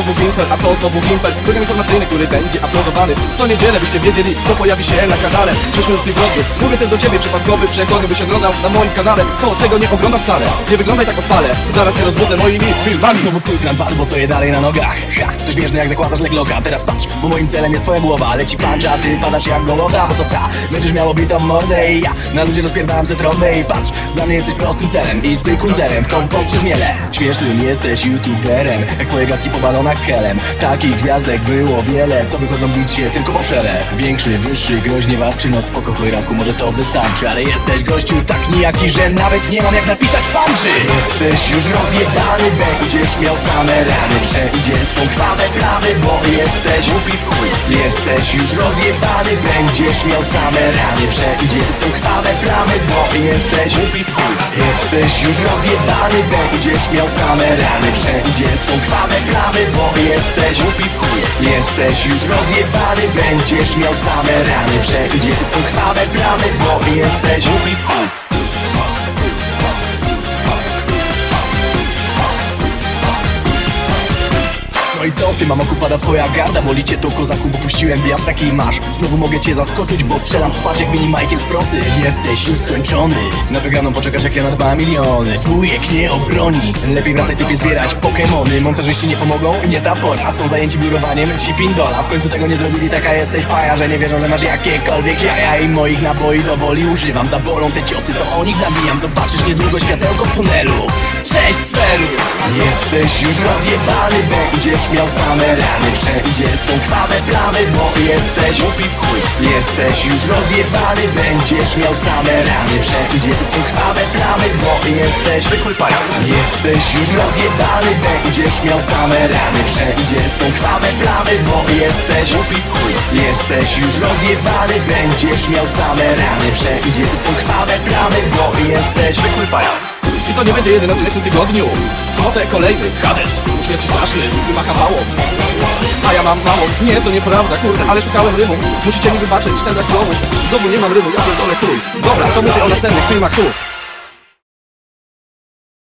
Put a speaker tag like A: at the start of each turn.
A: Znowu a to znowu Wimpel Program informacyjny, który będzie uploadowany Co niedzielę byście wiedzieli, co pojawi się na kanale. W przyszłym tygodniu Mówię też do ciebie, przypadkowy przekony Byś oglądał na moim kanale. To czego nie ogląda wcale? Nie wyglądaj tak odpalę Zaraz cię rozbudzę moimi filmami.
B: Znowu twój plan padł, bo stoję dalej na nogach. Ha, to śmieszne jak zakładasz legloka Teraz patrz, bo moim celem jest twoja głowa Leci punch, a ty padasz jak gołota Bo to ta, będziesz miał obitą mordę I ja na ludzie rozpierdalam se trąbę I patrz, dla mnie jesteś prostym celem I zwykłym zerem, kompost się zmielę Śmiesznym jesteś youtuberem Jak twoje gadki po balonach z helem Takich gwiazdek było wiele Co wychodzą bić się tylko po przele Większy, wyższy, groźnie wawczy No spoko chojraku, może to wystarczy. Ale jesteś gościu tak nijaki, że nawet nie mam jak napisać punchy Jesteś już rozjebany, będziesz miał same rany. Wszędzie są krwawe plamy, bo jesteś głupi w chuj. Jesteś już rozjebany, będziesz miał same rany. Wszędzie są krwawe plamy, bo jesteś głupi chuj. Jesteś już rozjebany, będziesz miał same rany. Wszędzie są krwawe plamy, bo jesteś głupi chuj. Jesteś już rozjebany, będziesz miał same rany. Wszędzie są krwawe plamy, bo jesteś głupi chuj No i co w tym mamoku pada twoja garda Boli cię to kozaku, bo puściłem wiatrak i masz. Znowu mogę cię zaskoczyć, bo strzelam w twarz jak mini Michael z procy. Jesteś już skończony. Na wygraną poczekasz jak ja na dwa miliony. Wujek nie obroni. Lepiej wracaj typie zbierać Pokemony Montażyści nie pomogą, nie ta pora. Są zajęci biurowaniem ci pindola. W końcu tego nie zrobili, taka jesteś faja Że nie wierzą, że masz jakiekolwiek jaja. I moich naboi do woli używam. Zabolą te ciosy, to o nich nabijam. Zobaczysz niedługo światełko w tunelu. Cześć Sfelu Jesteś już rozjebany, będziesz miał same rany. Wszędzie są krwawe plamy, bo jesteś głupi chuj. Jesteś już rozjebany, będziesz miał same rany. Wszędzie są krwawe plamy, bo jesteś zwykły pajac Jesteś już rozjebany, będziesz miał same rany. Wszędzie są krwawe plamy, bo jesteś głupi chuj. Jesteś już rozjebany, będziesz miał same rany. Wszędzie są krwawe plamy, bo jesteś zwykły pajac
A: I to nie będzie jedyny w tym tygodniu? W sobotę kolejny Hades Śmierci straszny ma kawało. A ja mam mało. Nie, to nieprawda, kurde, ale szukałem rymu. Musicie mi wybaczyć ten brak rymu Znowu nie mam rymu, ja pierdolę chuj. Dobra, to mówię o następnych filmach tu